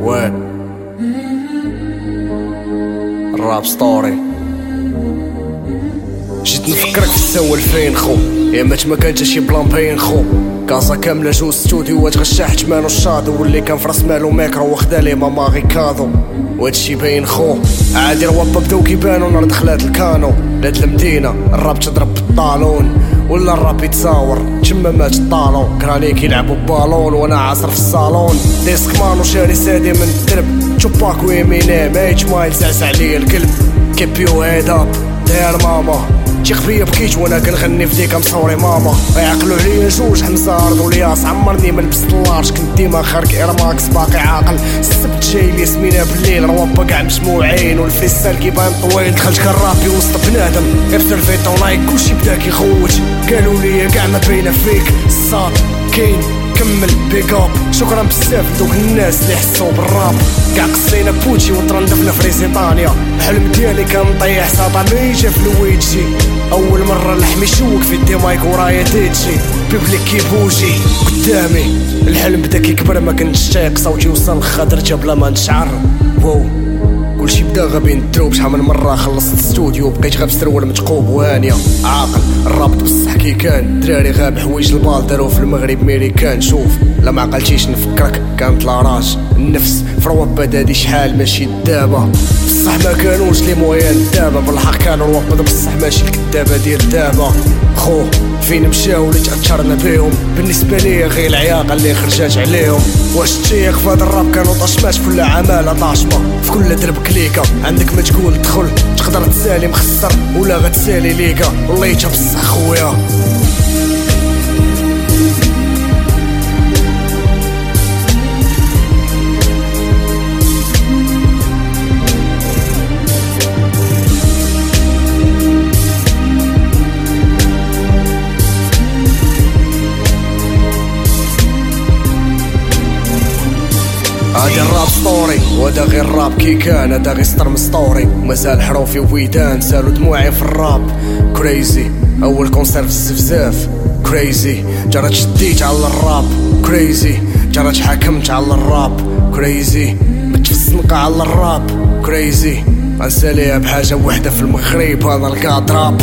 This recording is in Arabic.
وين الراب ستوري جيت نفكرك في السوا الفين خو. يا مات ما كانت شي بلان باين خو. كازا كاملة جوج ستوديوات غشا حتمانو الشادو واللي كان في راس مالو ميكرو وخدا لي ماما غي كادو وهادشي باين خو. عادي روابا بداو كيبانو نار دخلات الكانو. لاد المدينة الراب تضرب بالطالون. ولا الراب يتصاور تما مات الطالون كراني كيلعبو بالون وأنا عاصر في الصالون. ديسك مانو شاري سادي من الدرب. تشوباك ويمينام إيش مايل زعزع عليا الكلب كيب يو هيد اب داير ماما. تيق فيا بكيت وأنا كنغني في ديك مصوري ماما. يعقلوا عليا جوج حمزه ارض والياس عمرني ما لبست اللارج كنت ديما خارج ايرماكس باقي عاقل. لي سمينا بالليل روابا كاع مجموعين والفيستال كيبان طويل دخلت كرابي وسط بنادم. غير سيرفيتو نايك كلشي بدا كيخوت. قالوا لي كاع ما باينه فيك. الصاد كاين كمل بيك اب شكرا بزاف دوك الناس اللي حسوا بالراب. كاع قصينا بوتشي وترندفنا في ريزيطانيا الحلم ديالي كان طيح ساطا جا في لويجي يشوك في دي مايك ورايا تيتشي بيبليك كيبوجي قدامي. الحلم بدا كيكبر ما كنتش تايق صوتي وصل خاطر بلا ما نشعر. واو. كلشي بدا غبي ندروب شحال من مرة خلصت ستوديو بقيت غير بسرول متقوب. وهانيه عاقل الرابط بصح كي كان. دراري غاب حوايج البال داروه في المغرب ميريكان شوف لا ما عقلتيش نفكرك كانت لاراج النفس في روابا هادي شحال ماشي دابا بصح ما كانوش لي مويان دابا بالحق كانوا روابا بصح ماشي الكدابة ديال دابا خو فين مشاو اللي تأثرنا بيهم؟ بالنسبة لي غير العياقه اللي خرجات عليهم. واش تشيخ في هذا الراب؟ كانوا طشمات في كل عمالة طاشمة. في كل درب كليكه عندك ما تقول دخل تقدر تسالي مخسر ولا غتسالي ليكا والله بصح خويا هادي ال rap story وهذا غير راب كي كان هذا غير سطر من story مازال حروفي ويدان سالو دموعي في الراب. Crazy أول concert في الزفزاف. Crazy جرات شديت على الراب. Crazy جرات حكمت على الراب. Crazy مت في الزنقة على الراب. Crazy غنساليها بحاجة وحدة في المغرب هذا الكاد راب.